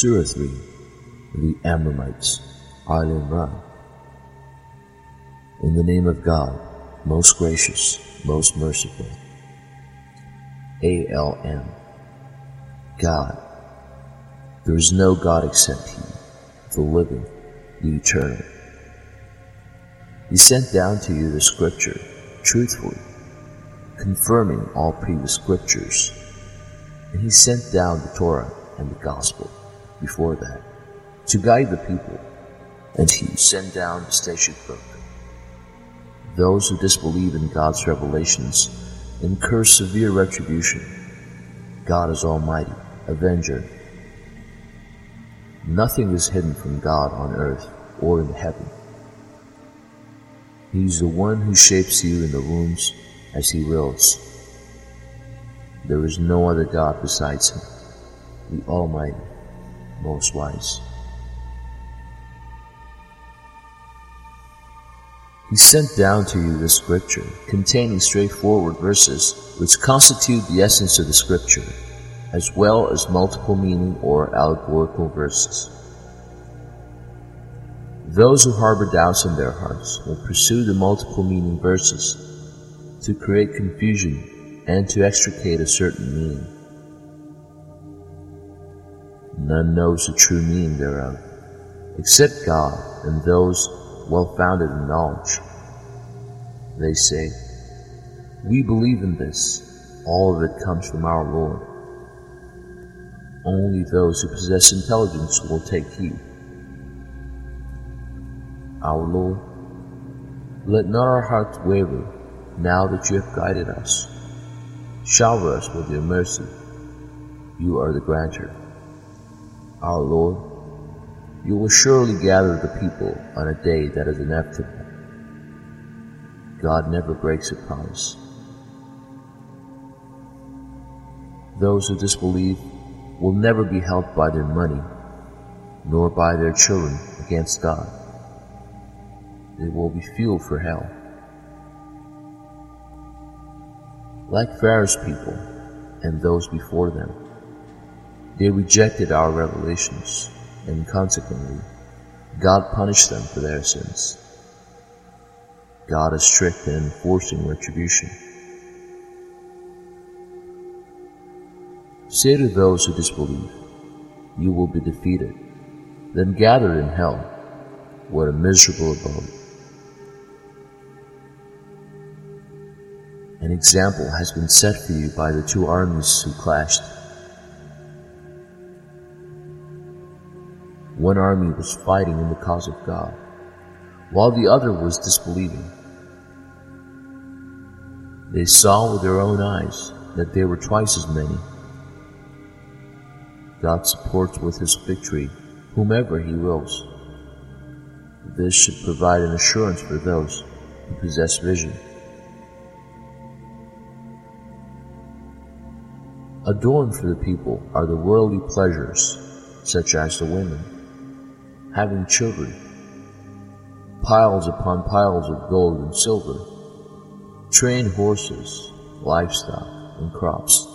Surah 3 The Amramites Al Imran In the name of God, most gracious, most merciful. ALM God. There is no God except He, the living, the eternal. He sent down to you the scripture, truthfully, confirming all previous scriptures. And He sent down the Torah and the Gospel before that to guide the people. And He sent down the statute book. Those who disbelieve in God's revelations incur severe retribution. God is Almighty, Avenger. Nothing is hidden from God on earth or in heaven. He is the one who shapes you in the wombs as He wills. There is no other God besides Him, the Almighty, Most Wise. He sent down to you the scripture, containing straightforward verses which constitute the essence of the scripture, as well as multiple meaning or allegorical verses. Those who harbor doubts in their hearts will pursue the multiple meaning verses to create confusion and to extricate a certain meaning. None knows the true meaning thereof, except God and those well founded in knowledge. They say, We believe in this, all of it comes from our Lord. Only those who possess intelligence will take heed. Our Lord, let not our hearts waver now that you have guided us. Shower us with your mercy. You are the granter. Our Lord, you will surely gather the people on a day that is inevitable. God never breaks a promise. Those who disbelieve will never be helped by their money, nor by their children against God. They will be fuel for hell. Like Pharaoh's people and those before them, they rejected our revelations and consequently, God punished them for their sins. God is strict in enforcing retribution. Say to those who disbelieve, You will be defeated, then gathered in hell. What a miserable abode. An example has been set for you by the two armies who clashed. One army was fighting in the cause of God, while the other was disbelieving. They saw with their own eyes that there were twice as many. God supports with his victory whomever he wills. This should provide an assurance for those who possess vision. Adorned for the people are the worldly pleasures, such as the women, having children, piles upon piles of gold and silver, trained horses, livestock, and crops.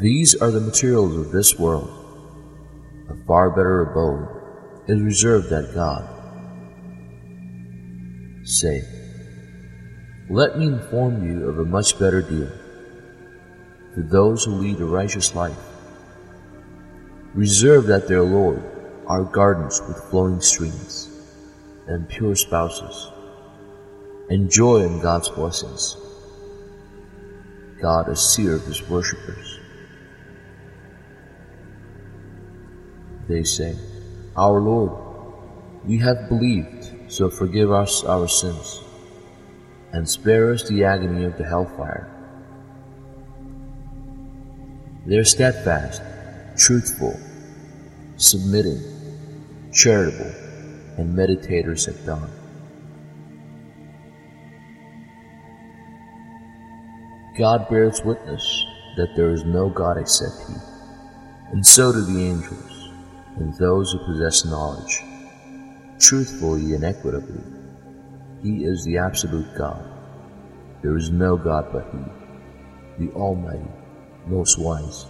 These are the materials of this world. A far better abode is reserved at God. Say, let me inform you of a much better deal for those who lead a righteous life reserved at their Lord are gardens with flowing streams and pure spouses, and joy in God's blessings. God is seer of his worshippers. They say, Our Lord, we have believed, so forgive us our sins, and spare us the agony of the hellfire. They are steadfast truthful, submitting, charitable, and meditators at dawn. God bears witness that there is no God except He, and so do the angels, and those who possess knowledge, truthfully and equitably. He is the absolute God. There is no God but He, the Almighty, most wise.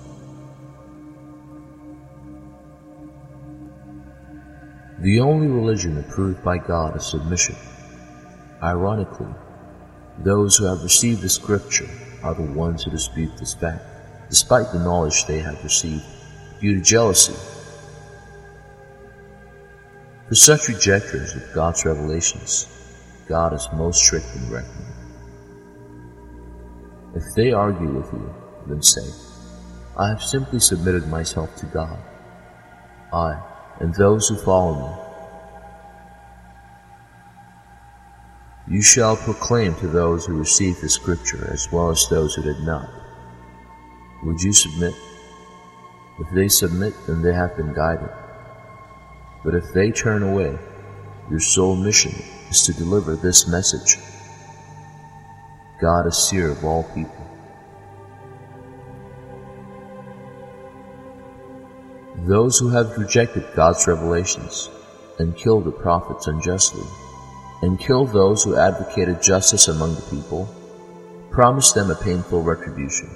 The only religion approved by God is submission. Ironically, those who have received the scripture are the ones who dispute this fact, despite the knowledge they have received, due to jealousy. For such rejectors of God's revelations, God is most strict in reckoning. If they argue with you, then say, I have simply submitted myself to God, I and those who follow me. You shall proclaim to those who received the scripture as well as those who did not. Would you submit? If they submit, then they have been guided. But if they turn away, your sole mission is to deliver this message. God is seer of all people. Those who have rejected God's revelations and killed the prophets unjustly, and killed those who advocated justice among the people, promise them a painful retribution.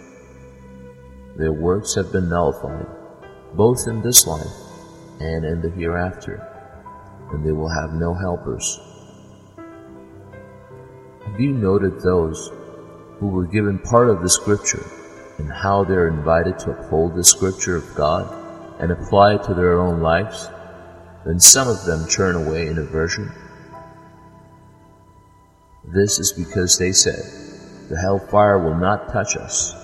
Their works have been nullified, both in this life and in the hereafter, and they will have no helpers. Have you noted those who were given part of the scripture and how they are invited to uphold the scripture of God and apply it to their own lives? Then some of them turn away in aversion. This is because they said, The hellfire will not touch us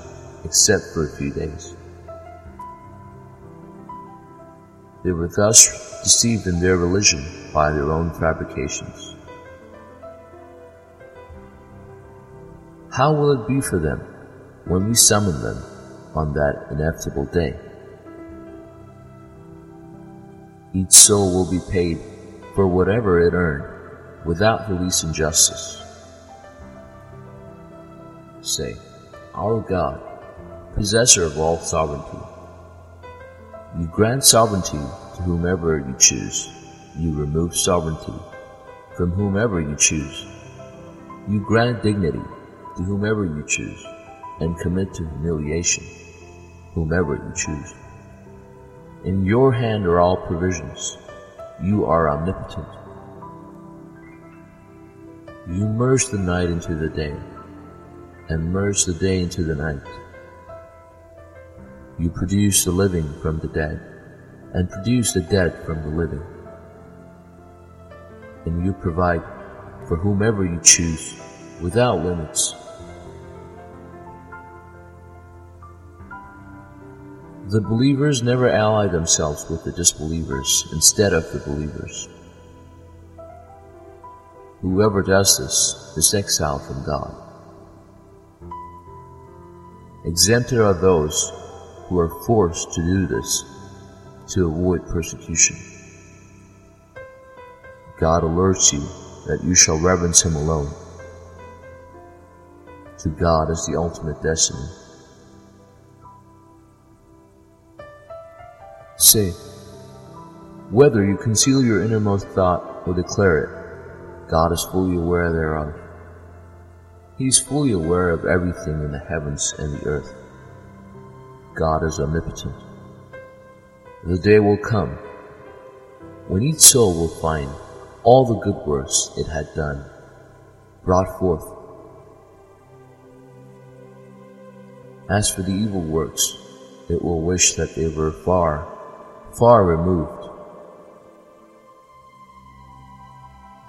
except for a few days. They were thus deceived in their religion by their own fabrications. How will it be for them when we summon them on that inevitable day? Each soul will be paid for whatever it earned without the least injustice. Say, Our God, possessor of all sovereignty, you grant sovereignty to whomever you choose. You remove sovereignty from whomever you choose. You grant dignity to whomever you choose, and commit to humiliation whomever you choose. In your hand are all provisions. You are omnipotent. You merge the night into the day, and merge the day into the night. You produce the living from the dead, and produce the dead from the living. And you provide for whomever you choose, without limits. The believers never ally themselves with the disbelievers instead of the believers. Whoever does this is exiled from God. Exempted are those who are forced to do this to avoid persecution. God alerts you that you shall reverence Him alone. To God is the ultimate destiny. Say, whether you conceal your innermost thought or declare it, God is fully aware thereof. He is fully aware of everything in the heavens and the earth. God is omnipotent. The day will come when each soul will find all the good works it had done brought forth. As for the evil works, it will wish that they were far, far removed.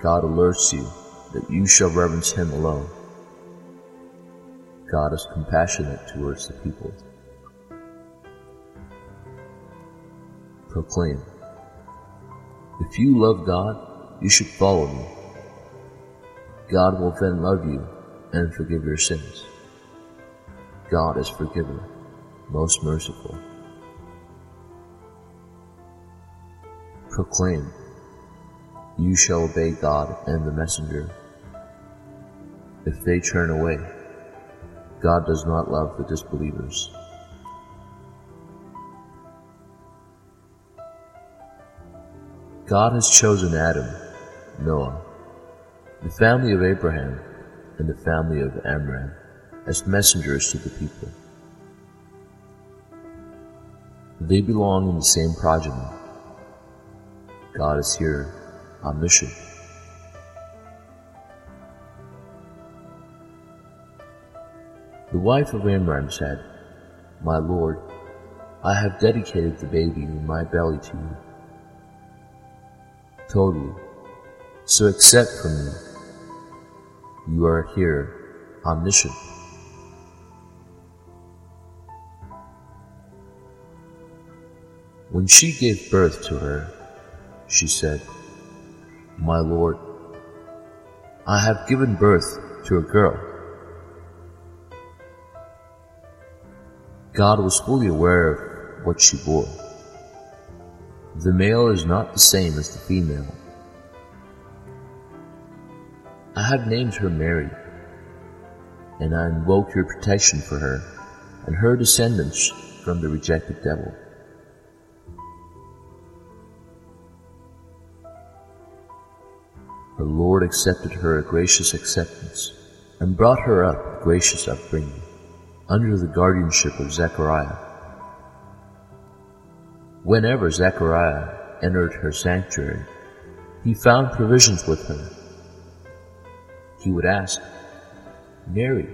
God alerts you that you shall reverence Him alone. God is compassionate towards the people. Proclaim. If you love God, you should follow me. God will then love you and forgive your sins. God is forgiver, most merciful. Proclaim. You shall obey God and the messenger. If they turn away, God does not love the disbelievers. God has chosen Adam, Noah, the family of Abraham, and the family of Amram as messengers to the people. They belong in the same progeny. God is here, omniscient. The wife of Amram said, My Lord, I have dedicated the baby in my belly to you. Totally. So accept from me. You are here, omniscient. When she gave birth to her, she said, My Lord, I have given birth to a girl. God was fully aware of what she bore. The male is not the same as the female. I have named her Mary, and I invoke your protection for her and her descendants from the rejected devil. The Lord accepted her a gracious acceptance and brought her up a gracious upbringing under the guardianship of Zechariah. Whenever Zechariah entered her sanctuary, he found provisions with her. He would ask, Mary,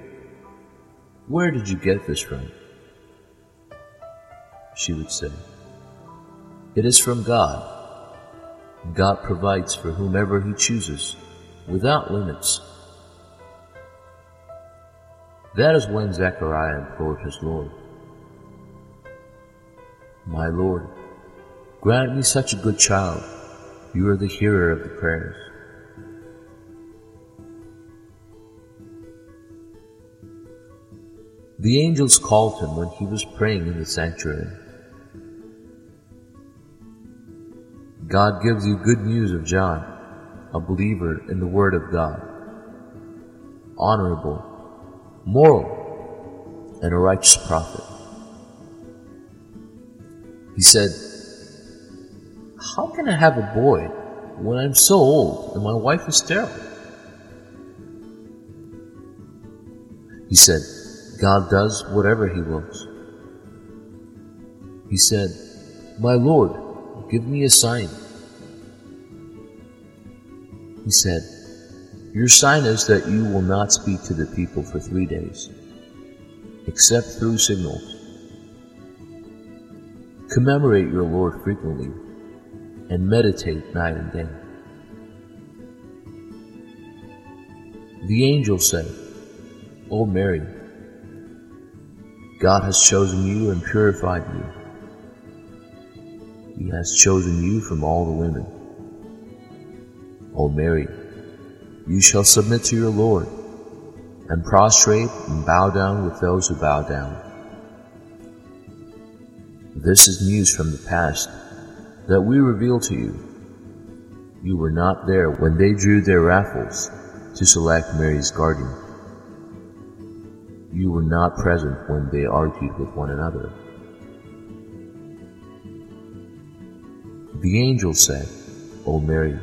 where did you get this from? She would say, It is from God. God provides for whomever He chooses, without limits. That is when Zechariah implored his Lord, My Lord, grant me such a good child. You are the hearer of the prayers. The angels called him when he was praying in the sanctuary. God gives you good news of John, a believer in the Word of God, honorable, moral, and a righteous prophet. He said, How can I have a boy when I'm so old and my wife is sterile? He said, God does whatever He wills. He said, My Lord, give me a sign. He said, Your sign is that you will not speak to the people for three days, except through signals. Commemorate your Lord frequently and meditate night and day. The angel said, O Mary, God has chosen you and purified you. He has chosen you from all the women. O Mary, you shall submit to your Lord, and prostrate and bow down with those who bow down. This is news from the past that we reveal to you. You were not there when they drew their raffles to select Mary's guardian. You were not present when they argued with one another. The angel said, O Mary,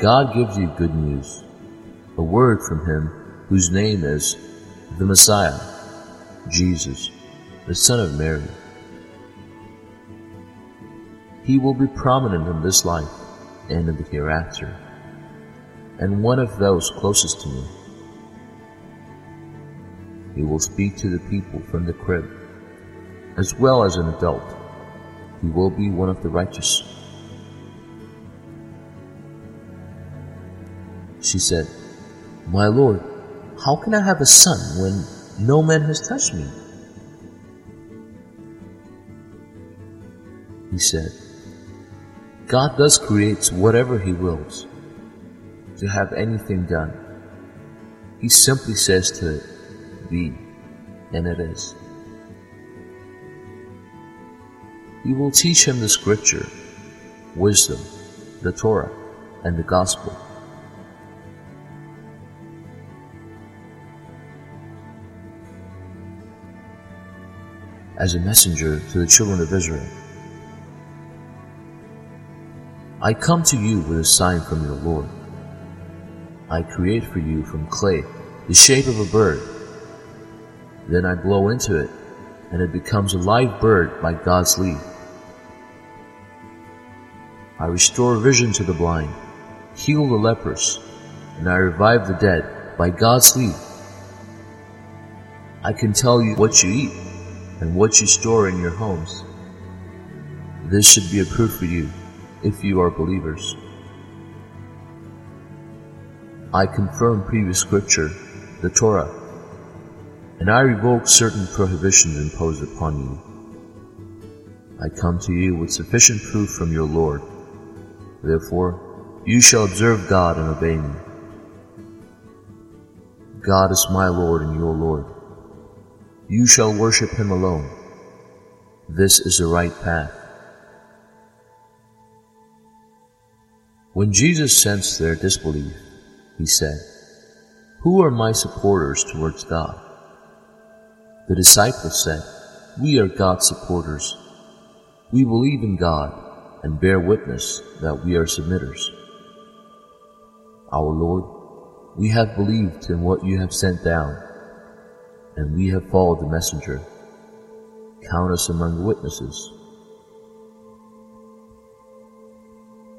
God gives you good news, a word from him whose name is the Messiah, Jesus, the Son of Mary. He will be prominent in this life and in the hereafter, and one of those closest to me. He will speak to the people from the crib, as well as an adult. He will be one of the righteous. She said, My Lord, how can I have a son when no man has touched me? He said, God does create whatever He wills to have anything done. He simply says to it, be, and it is. He will teach him the scripture, wisdom, the Torah, and the gospel. As a messenger to the children of Israel, I come to you with a sign from your Lord. I create for you from clay the shape of a bird then I blow into it, and it becomes a live bird by God's leave. I restore vision to the blind, heal the lepers, and I revive the dead by God's leave. I can tell you what you eat and what you store in your homes. This should be a proof for you if you are believers. I confirm previous scripture, the Torah, and I revoke certain prohibitions imposed upon you. I come to you with sufficient proof from your Lord. Therefore, you shall observe God and obey me. God is my Lord and your Lord. You shall worship him alone. This is the right path. When Jesus sensed their disbelief, he said, Who are my supporters towards God? The disciples said, We are God's supporters. We believe in God and bear witness that we are submitters. Our Lord, we have believed in what you have sent down and we have followed the messenger. Count us among the witnesses.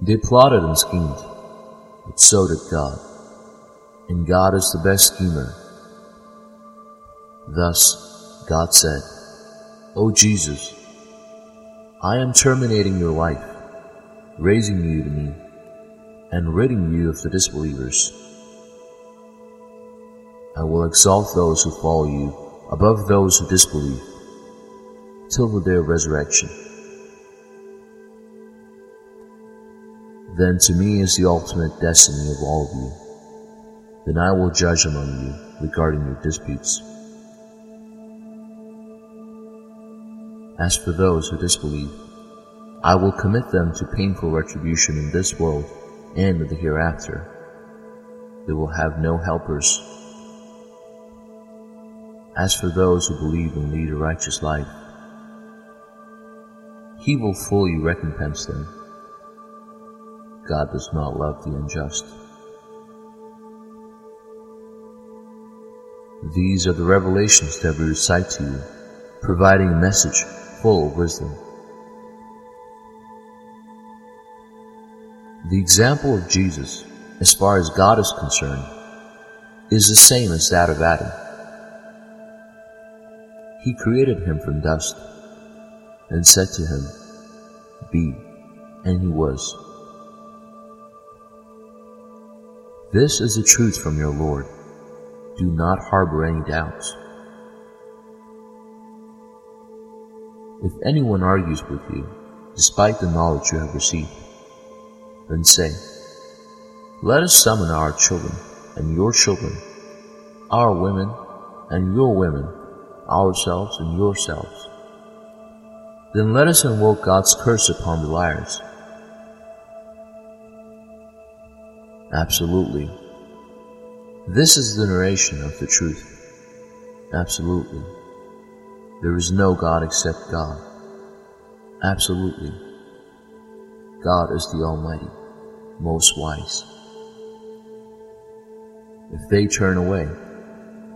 They plotted and schemed, but so did God, and God is the best schemer. Thus, God said, O Jesus, I am terminating your life, raising you to me, and ridding you of the disbelievers. I will exalt those who follow you above those who disbelieve, till the day of resurrection. Then to me is the ultimate destiny of all of you. Then I will judge among you regarding your disputes. As for those who disbelieve, I will commit them to painful retribution in this world and in the hereafter. They will have no helpers as for those who believe and lead a righteous life, He will fully recompense them. God does not love the unjust. These are the revelations that we recite to you, providing a message full of wisdom. The example of Jesus, as far as God is concerned, is the same as that of Adam. He created him from dust and said to him, Be, and he was. This is the truth from your Lord. Do not harbor any doubts. If anyone argues with you, despite the knowledge you have received, then say, Let us summon our children and your children, our women and your women, ourselves and yourselves. Then let us invoke God's curse upon the liars. Absolutely. This is the narration of the truth. Absolutely. There is no God except God. Absolutely. God is the Almighty, most wise. If they turn away,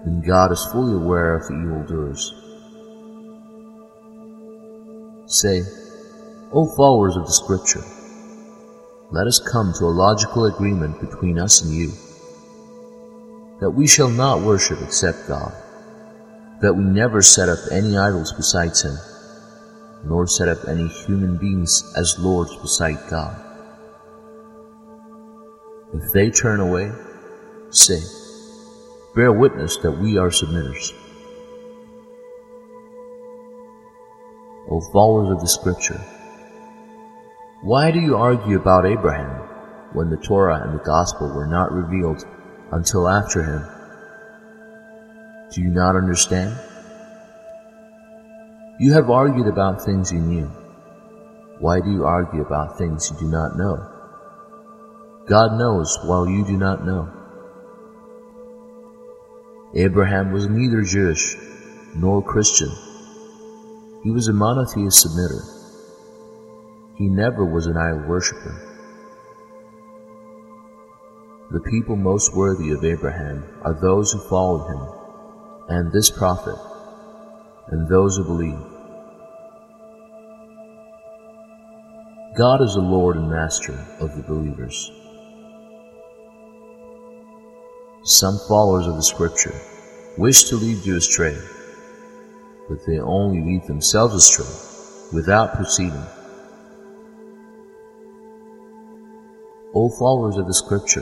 and God is fully aware of the evildoers. Say, O followers of the Scripture, let us come to a logical agreement between us and you, that we shall not worship except God, that we never set up any idols besides Him, nor set up any human beings as lords beside God. If they turn away, say, bear witness that we are submitters. O followers of the Scripture, why do you argue about Abraham when the Torah and the Gospel were not revealed until after him? Do you not understand? You have argued about things you knew. Why do you argue about things you do not know? God knows while you do not know. Abraham was neither Jewish nor Christian. He was a monotheist submitter. He never was an idol worshiper. The people most worthy of Abraham are those who followed him, and this prophet, and those who believe. God is the Lord and Master of the believers. Some followers of the Scripture wish to lead you astray, but they only lead themselves astray without proceeding. O followers of the Scripture,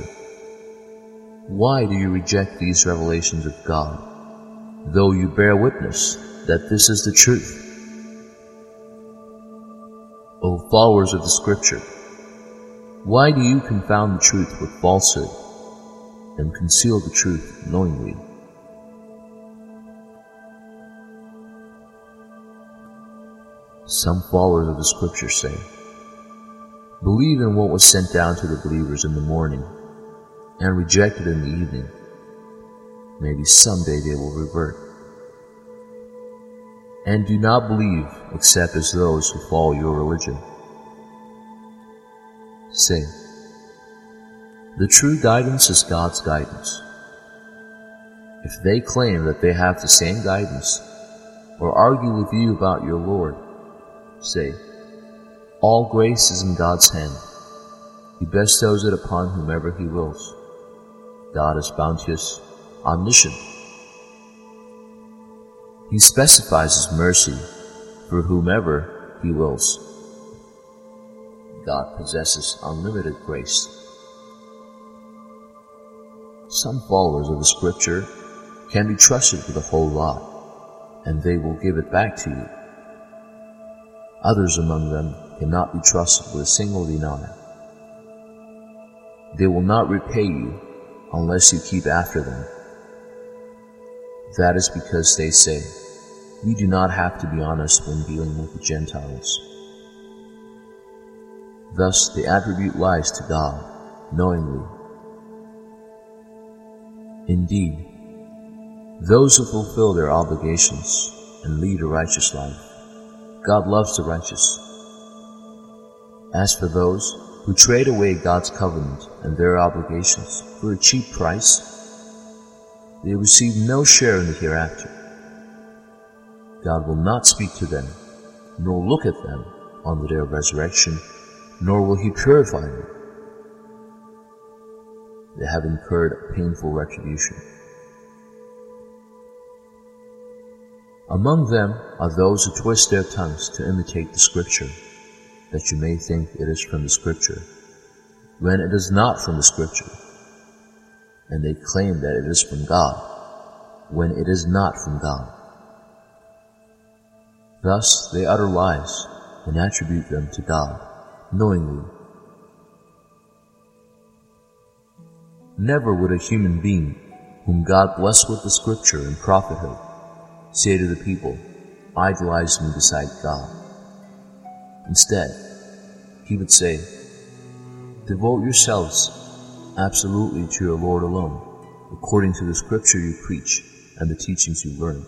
why do you reject these revelations of God, though you bear witness that this is the truth? O followers of the Scripture, why do you confound the truth with falsehood and conceal the truth knowingly? Some followers of the Scripture say, Believe in what was sent down to the believers in the morning and reject it in the evening. Maybe someday they will revert. And do not believe except as those who follow your religion. Say, the true guidance is God's guidance. If they claim that they have the same guidance, or argue with you about your Lord, say, All grace is in God's hand. He bestows it upon whomever He wills. God is bounteous, omniscient. He specifies His mercy for whomever He wills. God possesses unlimited grace. Some followers of the Scripture can be trusted with a whole lot, and they will give it back to you. Others among them cannot be trusted with a single dinar. They will not repay you unless you keep after them. That is because they say, we do not have to be honest when dealing with the Gentiles. Thus they attribute lies to God, knowingly. Indeed, those who fulfill their obligations and lead a righteous life, God loves the righteous. As for those who trade away God's covenant and their obligations for a cheap price, they receive no share in the hereafter. God will not speak to them, nor look at them on the day of resurrection, nor will he purify them. They have incurred painful retribution. Among them are those who twist their tongues to imitate the scripture that you may think it is from the Scripture, when it is not from the Scripture, and they claim that it is from God, when it is not from God. Thus they utter lies and attribute them to God, knowingly. Never would a human being, whom God blessed with the Scripture and prophethood, say to the people, idolize me beside God. Instead, he would say, Devote yourselves absolutely to your Lord alone, according to the scripture you preach and the teachings you learn.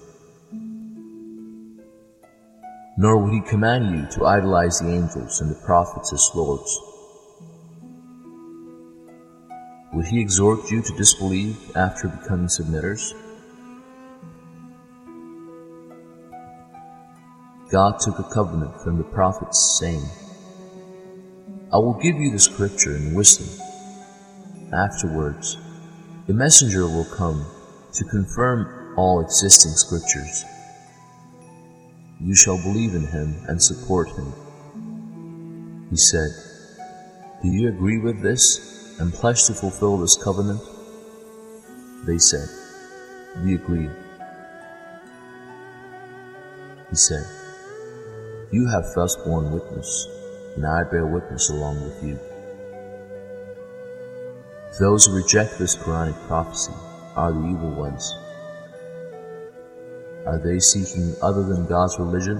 Nor would he command you to idolize the angels and the prophets as lords. Would he exhort you to disbelieve after becoming submitters? God took a covenant from the prophets, saying, I will give you the scripture and wisdom. Afterwards, the messenger will come to confirm all existing scriptures. You shall believe in him and support him. He said, Do you agree with this and pledge to fulfill this covenant? They said, We agree. He said, You have thus borne witness and I bear witness along with you. Those who reject this Quranic prophecy are the evil ones. Are they seeking other than God's religion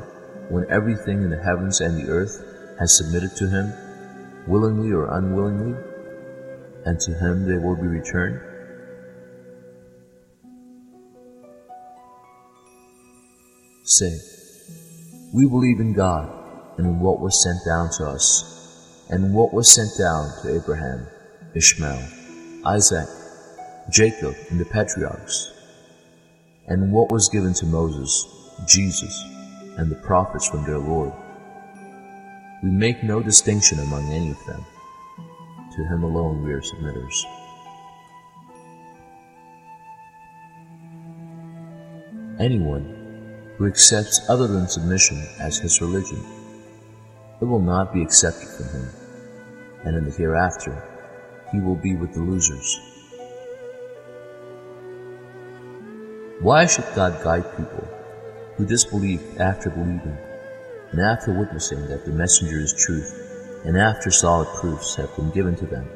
when everything in the heavens and the earth has submitted to Him, willingly or unwillingly, and to Him they will be returned? Say, we believe in God and in what was sent down to us, and what was sent down to Abraham, Ishmael, Isaac, Jacob, and the patriarchs, and what was given to Moses, Jesus, and the prophets from their Lord. We make no distinction among any of them. To him alone we are submitters. Anyone who accepts other than submission as his religion, it will not be accepted from him, and in the hereafter he will be with the losers. Why should God guide people who disbelieve after believing, and after witnessing that the messenger is truth, and after solid proofs have been given to them?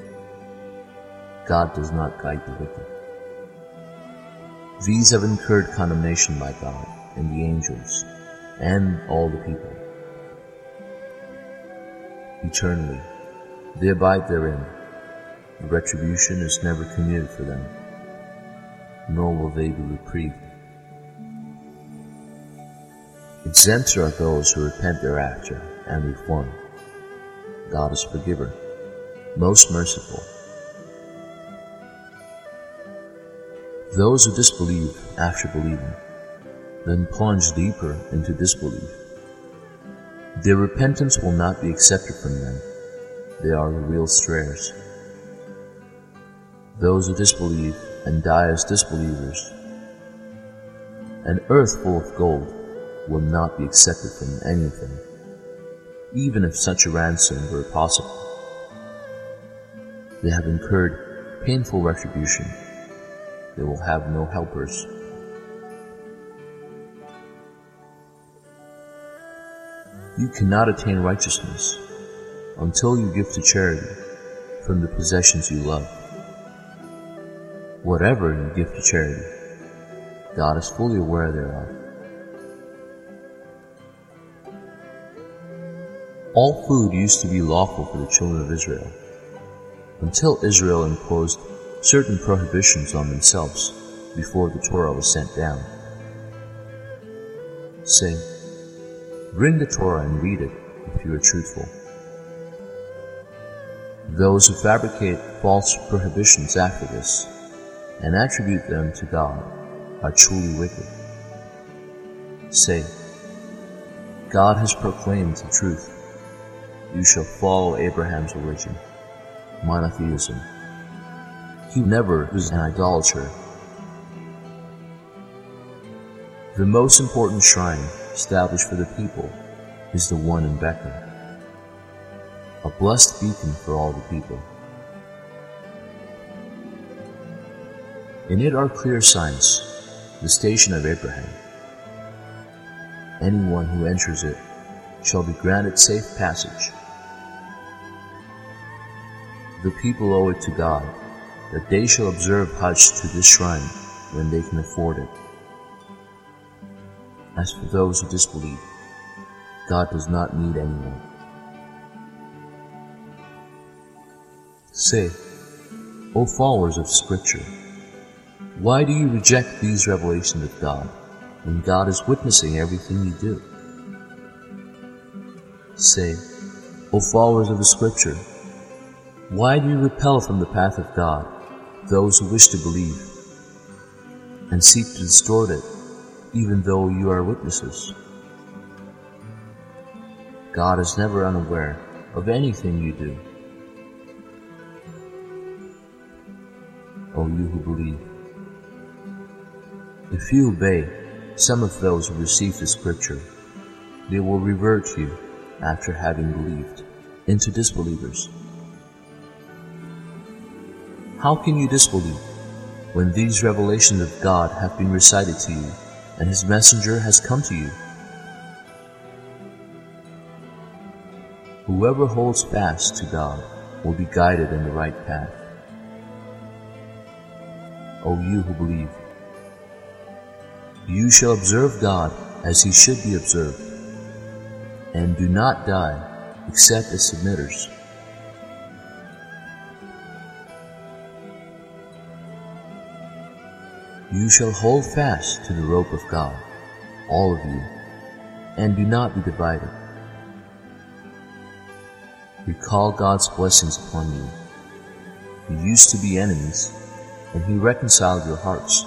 God does not guide the wicked. These have incurred condemnation by God and the angels and all the people. Eternally, they abide therein. The retribution is never commuted for them, nor will they be reprieved. Exempt are those who repent thereafter and reform. God is forgiver, most merciful, Those who disbelieve after believing, then plunge deeper into disbelief. Their repentance will not be accepted from them. They are the real strayers. Those who disbelieve and die as disbelievers. An earth full of gold will not be accepted from any of them, even if such a ransom were possible. They have incurred painful retribution they will have no helpers. You cannot attain righteousness until you give to charity from the possessions you love. Whatever you give to charity, God is fully aware thereof. All food used to be lawful for the children of Israel, until Israel imposed certain prohibitions on themselves before the Torah was sent down. Say, bring the Torah and read it if you are truthful. Those who fabricate false prohibitions after this and attribute them to God are truly wicked. Say, God has proclaimed the truth. You shall follow Abraham's religion, monotheism, he never was an idolater. The most important shrine established for the people is the one in Becca, a blessed beacon for all the people. In it are clear signs, the station of Abraham. Anyone who enters it shall be granted safe passage. The people owe it to God that they shall observe Hajj to this shrine when they can afford it. As for those who disbelieve, God does not need anyone. Say, O followers of Scripture, why do you reject these revelations of God when God is witnessing everything you do? Say, O followers of the Scripture, why do you repel from the path of God those who wish to believe and seek to distort it, even though you are witnesses. God is never unaware of anything you do. O you who believe, if you obey some of those who receive the scripture, they will revert you after having believed into disbelievers. How can you disbelieve when these revelations of God have been recited to you and His messenger has come to you? Whoever holds fast to God will be guided in the right path. O you who believe, you shall observe God as He should be observed, and do not die except as submitters. You shall hold fast to the rope of God, all of you, and do not be divided. Recall God's blessings upon you. You used to be enemies, and He reconciled your hearts.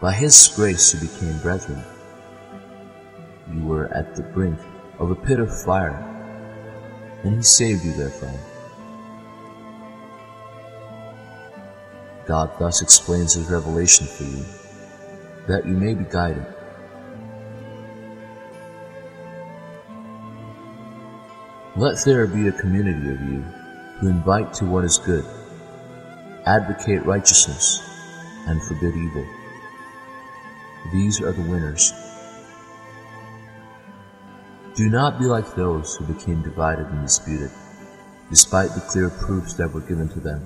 By His grace you became brethren. You were at the brink of a pit of fire, and he saved you therefrom. God thus explains his revelation for you, that you may be guided. Let there be a community of you who invite to what is good, advocate righteousness, and forbid evil. These are the winners. Do not be like those who became divided and disputed, despite the clear proofs that were given to them.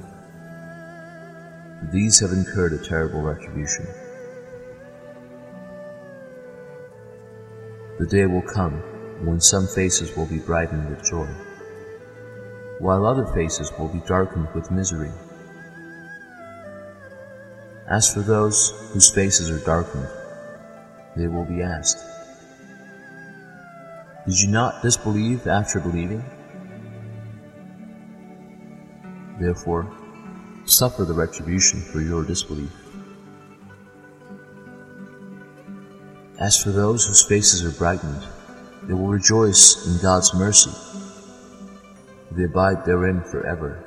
These have incurred a terrible retribution. The day will come when some faces will be brightened with joy, while other faces will be darkened with misery. As for those whose faces are darkened, they will be asked, Did you not disbelieve after believing? Therefore, suffer the retribution for your disbelief. As for those whose faces are brightened, they will rejoice in God's mercy. They abide therein forever.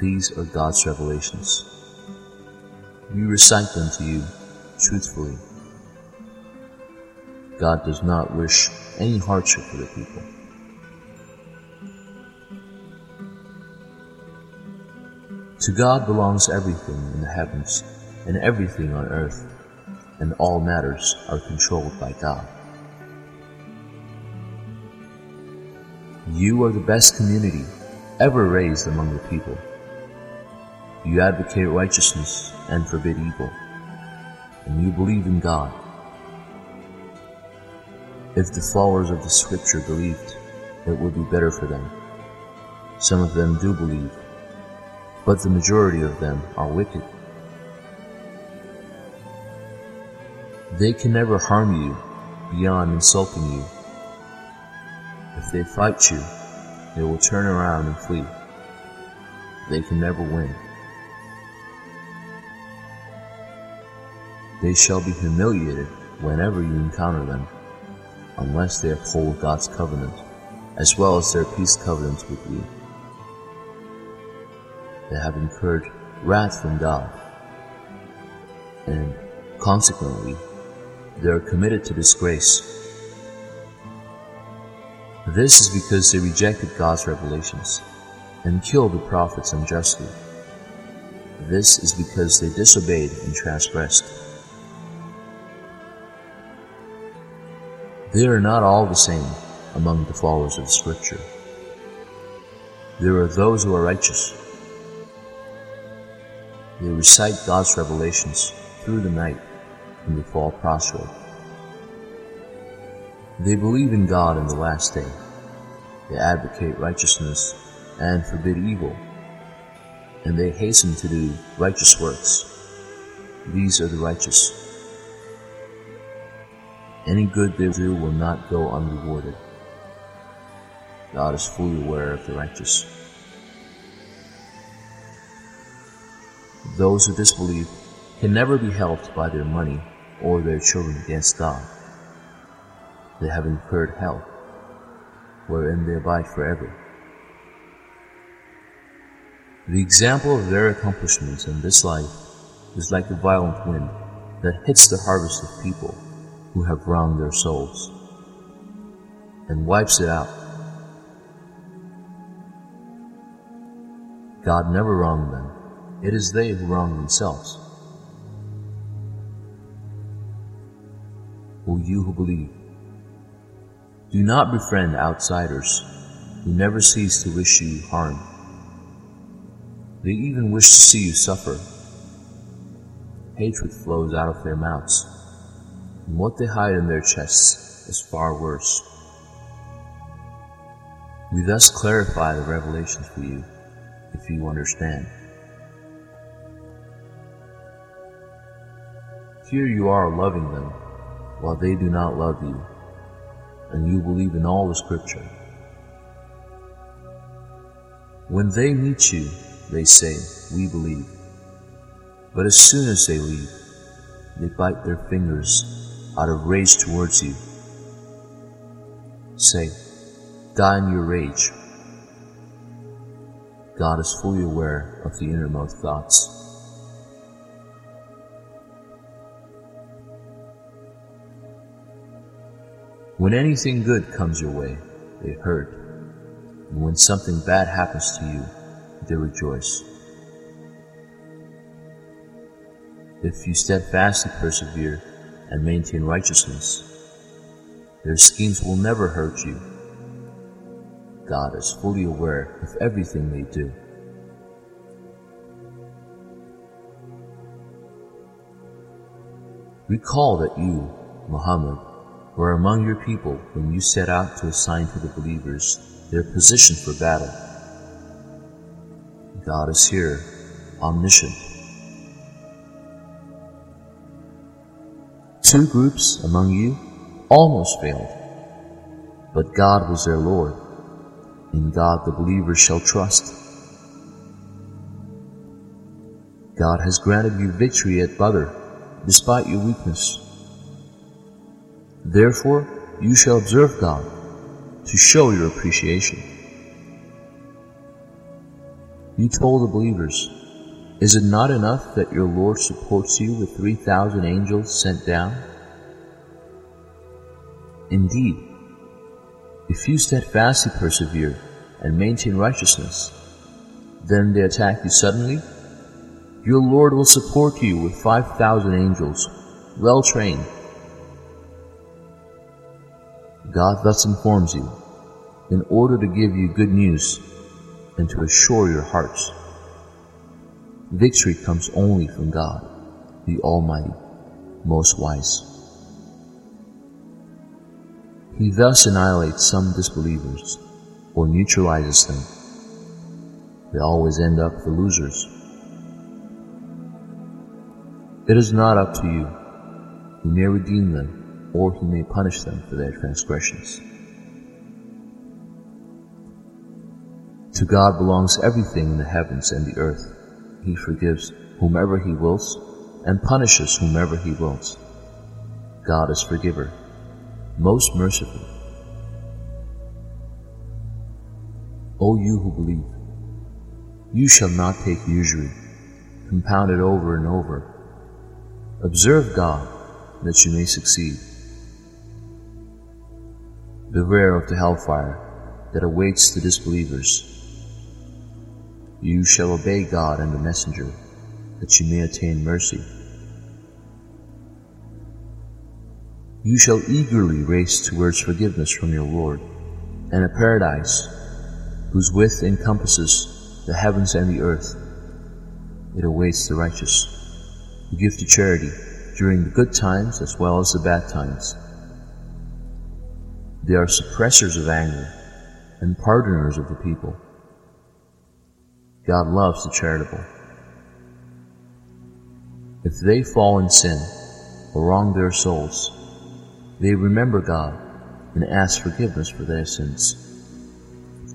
These are God's revelations. We recite them to you truthfully. God does not wish any hardship for the people. To God belongs everything in the heavens and everything on earth, and all matters are controlled by God. You are the best community ever raised among the people. You advocate righteousness and forbid evil, and you believe in God. If the followers of the scripture believed, it would be better for them. Some of them do believe, but the majority of them are wicked. They can never harm you beyond insulting you. If they fight you, they will turn around and flee. They can never win. They shall be humiliated whenever you encounter them, unless they uphold God's covenant, as well as their peace covenants with you they have incurred wrath from God, and consequently, they are committed to disgrace. This is because they rejected God's revelations and killed the prophets unjustly. This is because they disobeyed and transgressed. They are not all the same among the followers of Scripture. There are those who are righteous they recite God's revelations through the night and they fall prostrate. They believe in God in the last day. They advocate righteousness and forbid evil. And they hasten to do righteous works. These are the righteous. Any good they do will not go unrewarded. God is fully aware of the righteous. Those who disbelieve can never be helped by their money or their children against God. They have incurred hell, wherein they abide forever. The example of their accomplishments in this life is like a violent wind that hits the harvest of people who have wronged their souls and wipes it out. God never wronged them it is they who wrong themselves. O you who believe, do not befriend outsiders who never cease to wish you harm. They even wish to see you suffer. Hatred flows out of their mouths, and what they hide in their chests is far worse. We thus clarify the revelations for you, if you understand. Here you are loving them, while they do not love you, and you believe in all the scripture. When they meet you, they say, We believe. But as soon as they leave, they bite their fingers out of rage towards you. Say, die in your rage. God is fully aware of the innermost thoughts. When anything good comes your way, they hurt. And when something bad happens to you, they rejoice. If you steadfastly persevere and maintain righteousness, their schemes will never hurt you. God is fully aware of everything they do. Recall that you, Muhammad, were among your people when you set out to assign to the believers their position for battle. God is here, omniscient. Two groups among you almost failed, but God was their Lord. In God the believers shall trust. God has granted you victory at Badr, despite your weakness. Therefore, you shall observe God to show your appreciation. You told the believers, Is it not enough that your Lord supports you with 3,000 angels sent down? Indeed, if you steadfastly persevere and maintain righteousness, then they attack you suddenly, your Lord will support you with 5,000 angels, well trained God thus informs you, in order to give you good news and to assure your hearts. Victory comes only from God, the Almighty, most wise. He thus annihilates some disbelievers or neutralizes them. They always end up the losers. It is not up to you. You may redeem them or he may punish them for their transgressions. To God belongs everything in the heavens and the earth. He forgives whomever he wills and punishes whomever he wills. God is forgiver, most merciful. O you who believe, you shall not take usury, compound it over and over. Observe God, that you may succeed. Beware of the hellfire that awaits the disbelievers. You shall obey God and the messenger, that you may attain mercy. You shall eagerly race towards forgiveness from your Lord, and a paradise whose width encompasses the heavens and the earth. It awaits the righteous, who give to charity during the good times as well as the bad times they are suppressors of anger and pardoners of the people. God loves the charitable. If they fall in sin or wrong their souls, they remember God and ask forgiveness for their sins.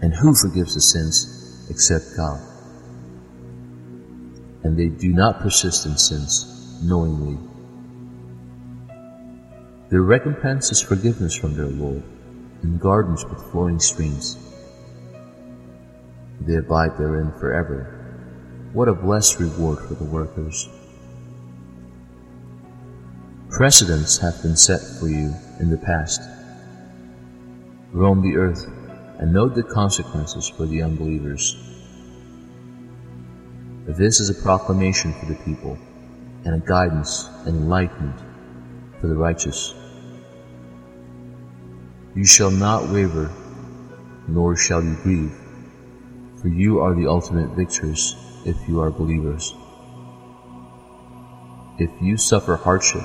And who forgives the sins except God? And they do not persist in sins knowingly. Their recompense is forgiveness from their Lord and gardens with flowing streams. They abide therein forever. What a blessed reward for the workers. Precedents have been set for you in the past. Roam the earth and note the consequences for the unbelievers. This is a proclamation for the people and a guidance and enlightenment for the righteous. You shall not waver, nor shall you grieve, for you are the ultimate victors if you are believers. If you suffer hardship,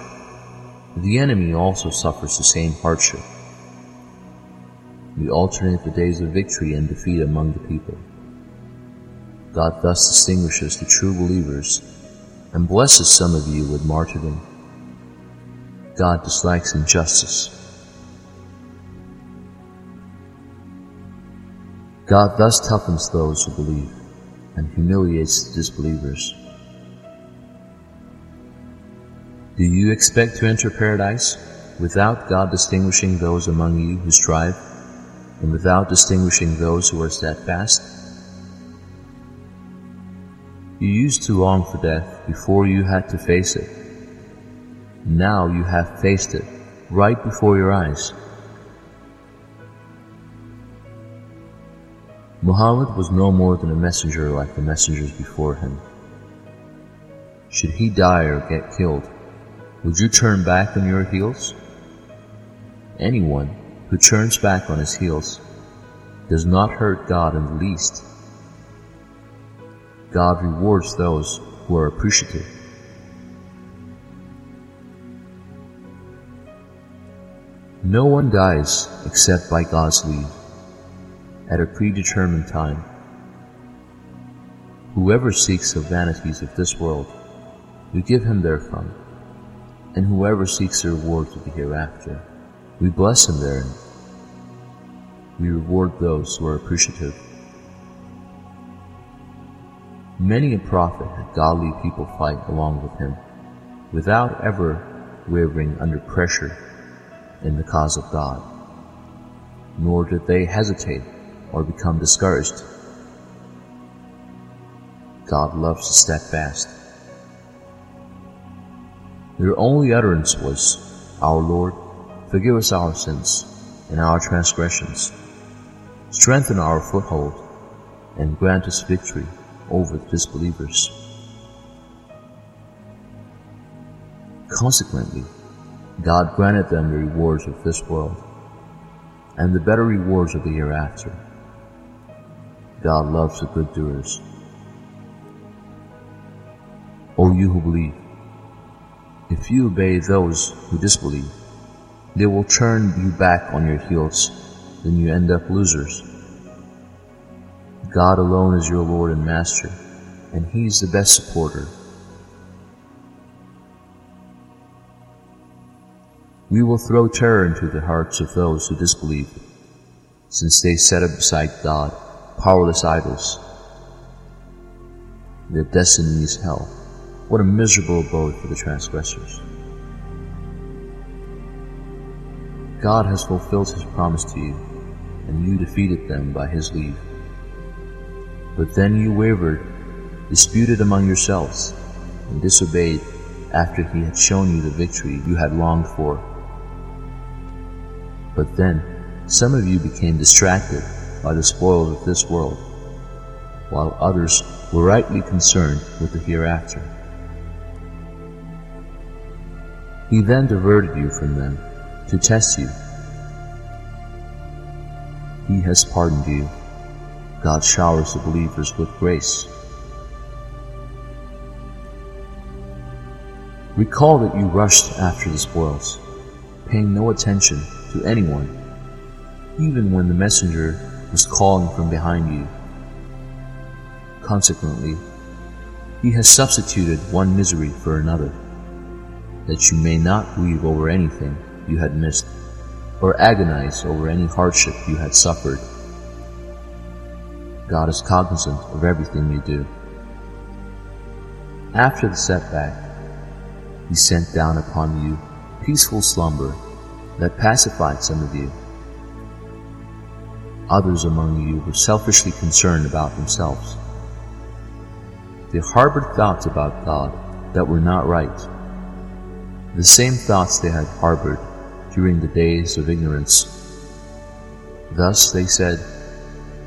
the enemy also suffers the same hardship. We alternate the days of victory and defeat among the people. God thus distinguishes the true believers and blesses some of you with martyrdom. God dislikes injustice God thus toughens those who believe and humiliates the disbelievers. Do you expect to enter paradise without God distinguishing those among you who strive, and without distinguishing those who are steadfast? You used to long for death before you had to face it. Now you have faced it right before your eyes. Muhammad was no more than a messenger like the messengers before him. Should he die or get killed, would you turn back on your heels? Anyone who turns back on his heels does not hurt God in the least. God rewards those who are appreciative. No one dies except by God's leave at a predetermined time. Whoever seeks the vanities of this world, we give him therefrom, and whoever seeks the rewards of the hereafter, we bless him therein. We reward those who are appreciative. Many a prophet had godly people fight along with him, without ever wavering under pressure in the cause of God, nor did they hesitate or become discouraged. God loves the steadfast. Their only utterance was, Our Lord, forgive us our sins and our transgressions, strengthen our foothold, and grant us victory over the disbelievers. Consequently, God granted them the rewards of this world and the better rewards of the hereafter. God loves the good doers. O you who believe, if you obey those who disbelieve, they will turn you back on your heels, then you end up losers. God alone is your Lord and Master, and He is the best supporter. We will throw terror into the hearts of those who disbelieve, since they set aside God powerless idols. Their destiny is hell. What a miserable abode for the transgressors. God has fulfilled his promise to you, and you defeated them by his leave. But then you wavered, disputed among yourselves, and disobeyed after he had shown you the victory you had longed for. But then some of you became distracted by the spoils of this world, while others were rightly concerned with the hereafter. He then diverted you from them to test you. He has pardoned you. God showers the believers with grace. Recall that you rushed after the spoils, paying no attention to anyone, even when the messenger was calling from behind you. Consequently, he has substituted one misery for another, that you may not grieve over anything you had missed, or agonize over any hardship you had suffered. God is cognizant of everything you do. After the setback, He sent down upon you peaceful slumber that pacified some of you Others among you were selfishly concerned about themselves. They harbored thoughts about God that were not right. The same thoughts they had harbored during the days of ignorance. Thus they said,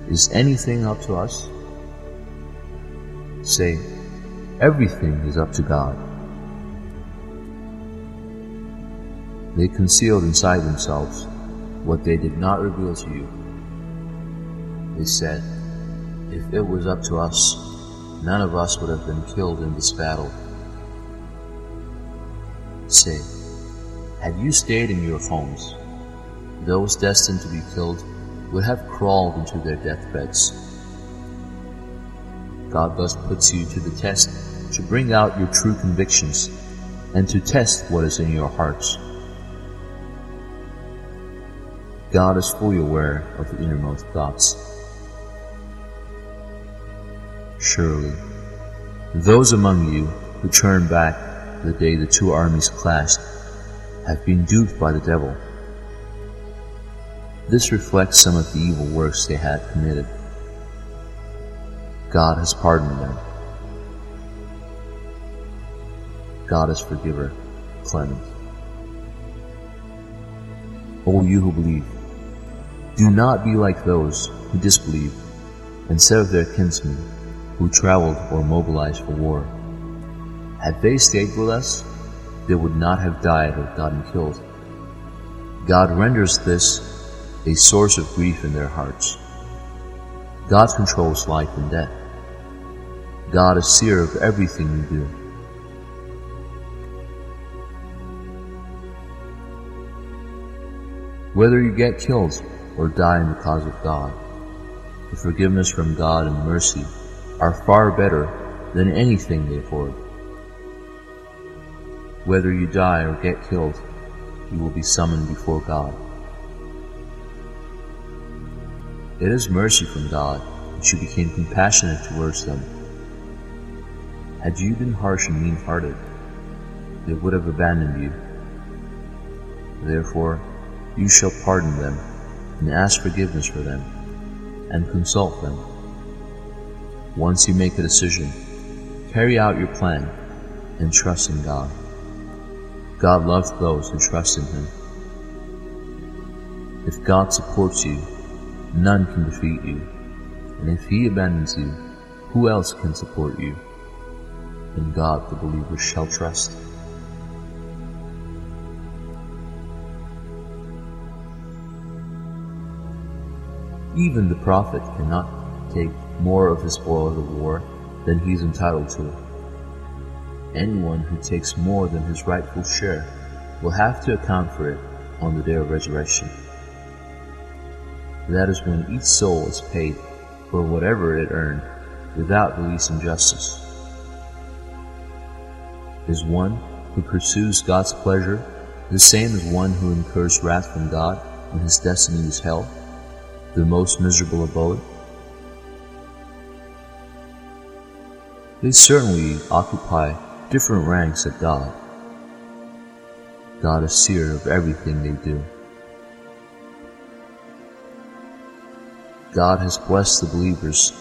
Is anything up to us? Say, Everything is up to God. They concealed inside themselves what they did not reveal to you. They said, If it was up to us, none of us would have been killed in this battle. Say, had you stayed in your homes, those destined to be killed would have crawled into their deathbeds. God thus puts you to the test to bring out your true convictions and to test what is in your hearts. God is fully aware of the innermost thoughts. Surely, those among you who turned back the day the two armies clashed have been duped by the devil. This reflects some of the evil works they had committed. God has pardoned them. God is forgiver, clement. O you who believe, do not be like those who disbelieve and said of their kinsmen who traveled or mobilized for war, Had they stayed with us, they would not have died or gotten killed. God renders this a source of grief in their hearts. God controls life and death. God is seer of everything you do. Whether you get killed or die in the cause of God, the forgiveness from God and mercy are far better than anything they afford. Whether you die or get killed, you will be summoned before God. It is mercy from God that you became compassionate towards them. Had you been harsh and mean-hearted, they would have abandoned you. Therefore, you shall pardon them and ask forgiveness for them and consult them. Once you make a decision, carry out your plan and trust in God. God loves those who trust in Him. If God supports you, none can defeat you. And if He abandons you, who else can support you? In God the believer shall trust. Even the prophet cannot take more of the spoil of the war than he is entitled to. Anyone who takes more than his rightful share will have to account for it on the day of resurrection. That is when each soul is paid for whatever it earned without release and justice. Is one who pursues God's pleasure the same as one who incurs wrath from God when his destiny is hell? the most miserable abode? They certainly occupy different ranks at God. God is seer of everything they do. God has blessed the believers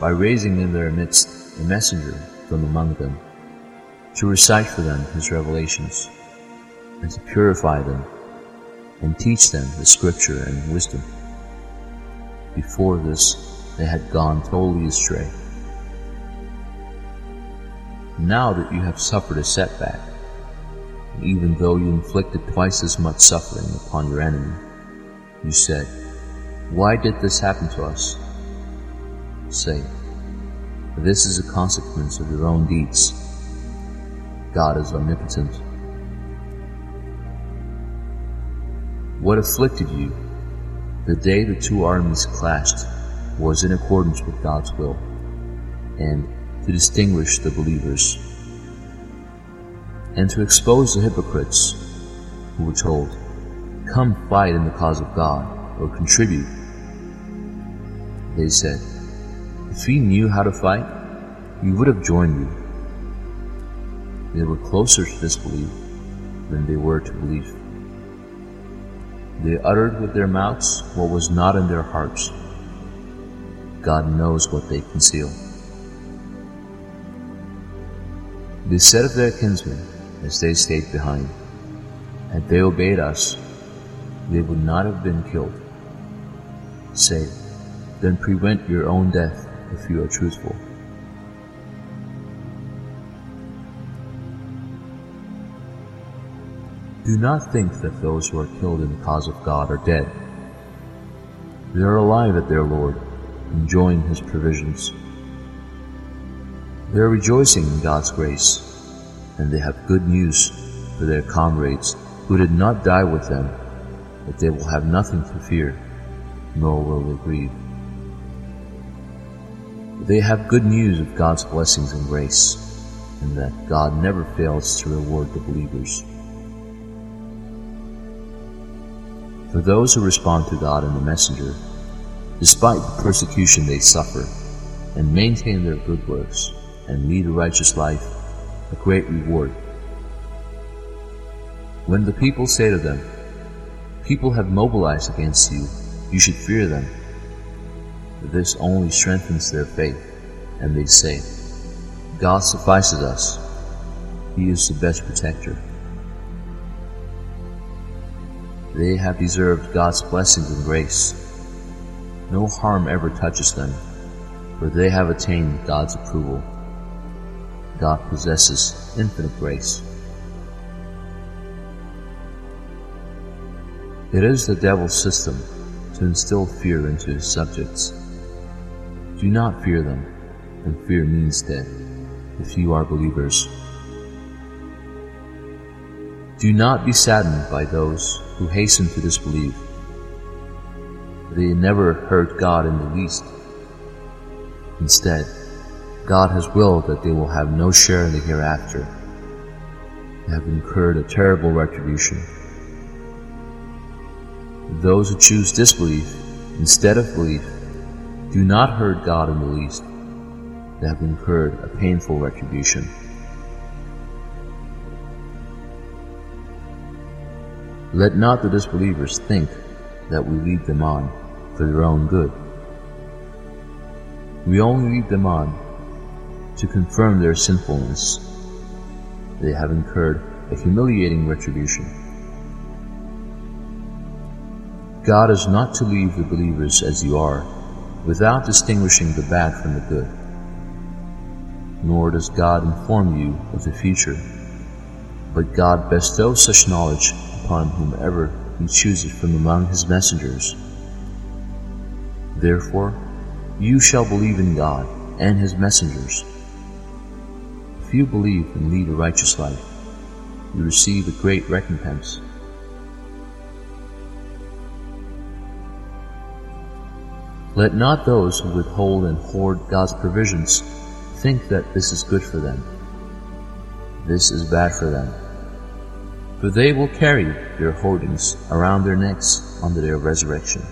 by raising in their midst a messenger from among them to recite for them his revelations and to purify them and teach them the scripture and wisdom. Before this, they had gone totally astray. Now that you have suffered a setback, even though you inflicted twice as much suffering upon your enemy, you said, Why did this happen to us? Say, This is a consequence of your own deeds. God is omnipotent. What afflicted you the day the two armies clashed was in accordance with God's will, and to distinguish the believers, and to expose the hypocrites who were told, Come fight in the cause of God, or contribute. They said, If we knew how to fight, we would have joined you. They were closer to disbelief than they were to belief. They uttered with their mouths what was not in their hearts. God knows what they conceal. They said of their kinsmen, as they stayed behind, Had they obeyed us, they would not have been killed. Say, then prevent your own death if you are truthful. Do not think that those who are killed in the cause of God are dead. They are alive at their Lord, enjoying His provisions. They are rejoicing in God's grace, and they have good news for their comrades who did not die with them, that they will have nothing to fear, nor will they grieve. They have good news of God's blessings and grace, and that God never fails to reward the believers. For those who respond to God and the messenger, despite the persecution they suffer, and maintain their good works, and lead a righteous life, a great reward. When the people say to them, People have mobilized against you, you should fear them. This only strengthens their faith, and they say, God suffices us. He is the best protector. They have deserved God's blessings and grace. No harm ever touches them, for they have attained God's approval. God possesses infinite grace. It is the devil's system to instill fear into his subjects. Do not fear them, and fear means death, if you are believers. Do not be saddened by those who hasten to disbelieve. They never hurt God in the least. Instead, God has willed that they will have no share in the hereafter. They have incurred a terrible retribution. Those who choose disbelief instead of belief do not hurt God in the least. They have incurred a painful retribution. Let not the disbelievers think that we lead them on for their own good. We only lead them on to confirm their sinfulness. They have incurred a humiliating retribution. God is not to leave the believers as you are, without distinguishing the bad from the good. Nor does God inform you of the future, but God bestows such knowledge upon whomever He chooses from among His messengers. Therefore, you shall believe in God and His messengers. If you believe and lead a righteous life, you receive a great recompense. Let not those who withhold and hoard God's provisions think that this is good for them. This is bad for them. For they will carry their hoardings around their necks on the day of resurrection.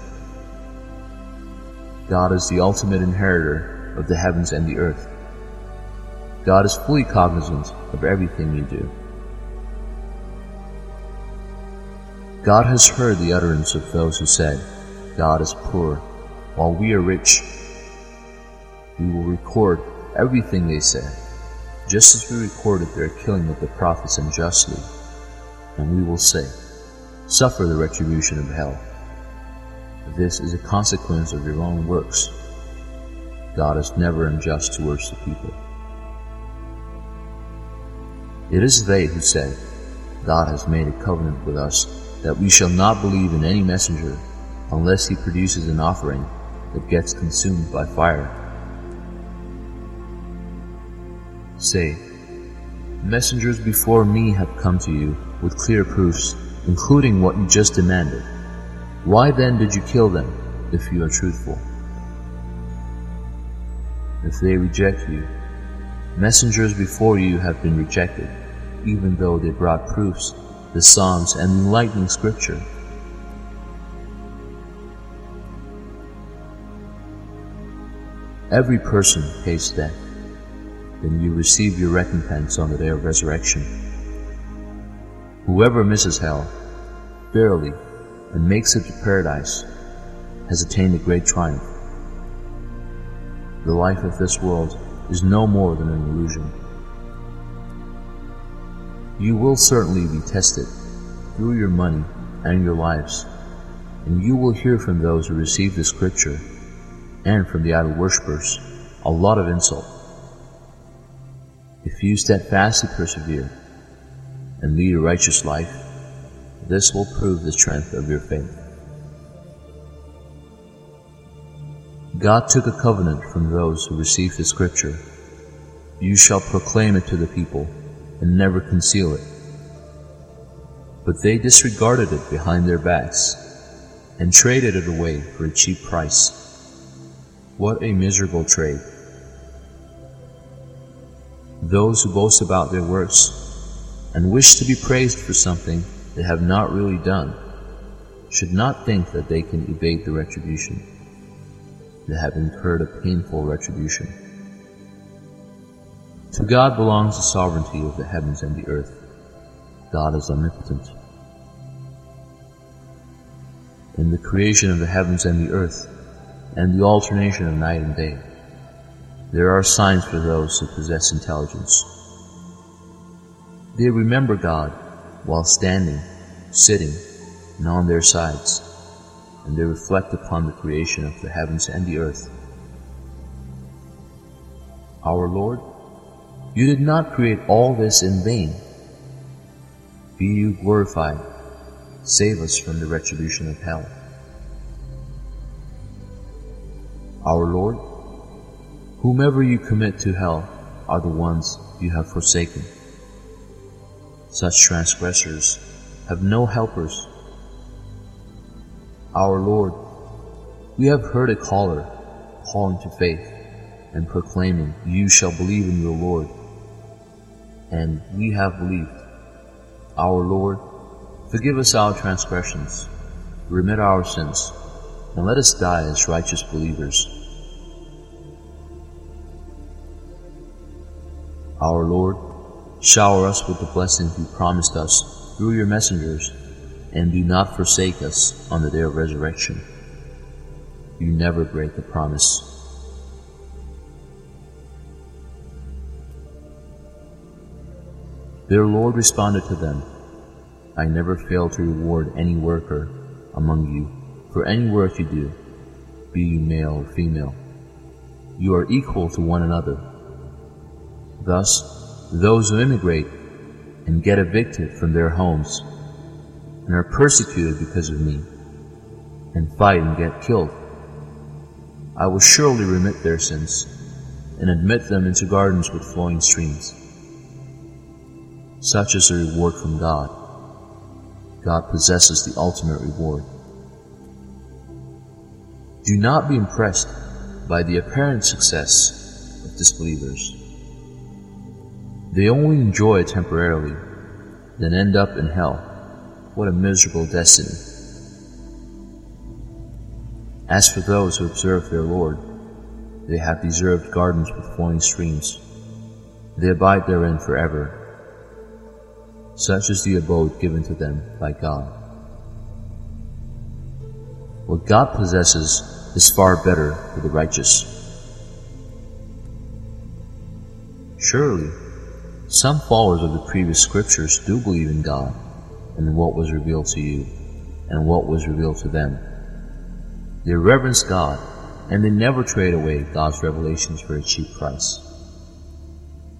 God is the ultimate inheritor of the heavens and the earth. God is fully cognizant of everything you do. God has heard the utterance of those who said, God is poor while we are rich. We will record everything they said, just as we recorded their killing of the prophets unjustly. And we will say, Suffer the retribution of hell. This is a consequence of your own works. God is never unjust towards the people. It is they who say, God has made a covenant with us that we shall not believe in any messenger unless he produces an offering that gets consumed by fire. Say, Messengers before me have come to you with clear proofs, including what you just demanded. Why then did you kill them, if you are truthful? If they reject you, messengers before you have been rejected, even though they brought proofs, the Psalms, and enlightening scripture. Every person pays death. Then you receive your recompense on the day of resurrection. Whoever misses hell, verily, and makes it to paradise, has attained a great triumph. The life of this world is no more than an illusion. You will certainly be tested through your money and your lives, and you will hear from those who receive the scripture and from the idol worshippers a lot of insult. If you steadfastly persevere and lead a righteous life, this will prove the strength of your faith. God took a covenant from those who received the scripture. You shall proclaim it to the people and never conceal it. But they disregarded it behind their backs and traded it away for a cheap price. What a miserable trade. Those who boast about their works and wish to be praised for something they have not really done should not think that they can evade the retribution that have incurred a painful retribution. To God belongs the sovereignty of the heavens and the earth. God is omnipotent. In the creation of the heavens and the earth, and the alternation of night and day, there are signs for those who possess intelligence. They remember God while standing, sitting, and on their sides and they reflect upon the creation of the heavens and the earth. Our Lord, you did not create all this in vain. Be you glorified. Save us from the retribution of hell. Our Lord, whomever you commit to hell are the ones you have forsaken. Such transgressors have no helpers. Our Lord, we have heard a caller calling to faith and proclaiming, You shall believe in your Lord. And we have believed. Our Lord, forgive us our transgressions, remit our sins, and let us die as righteous believers. Our Lord, shower us with the blessings you promised us through your messengers, and do not forsake us on the day of resurrection. You never break the promise. Their Lord responded to them, I never fail to reward any worker among you for any work you do, be you male or female. You are equal to one another. Thus, those who immigrate and get evicted from their homes and are persecuted because of me and fight and get killed, I will surely remit their sins and admit them into gardens with flowing streams. Such is the reward from God. God possesses the ultimate reward. Do not be impressed by the apparent success of disbelievers. They only enjoy it temporarily, then end up in hell. What a miserable destiny. As for those who observe their Lord, they have deserved gardens with flowing streams. They abide therein forever such is the abode given to them by God. What God possesses is far better for the righteous. Surely, some followers of the previous scriptures do believe in God and what was revealed to you and what was revealed to them. They reverence God and they never trade away God's revelations for a cheap price.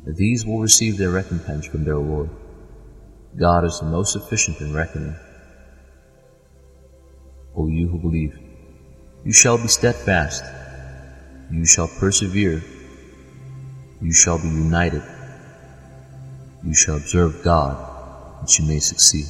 These will receive their recompense from their Lord. God is the most efficient in reckoning. O you who believe, you shall be steadfast, you shall persevere, you shall be united, you shall observe God, that you may succeed.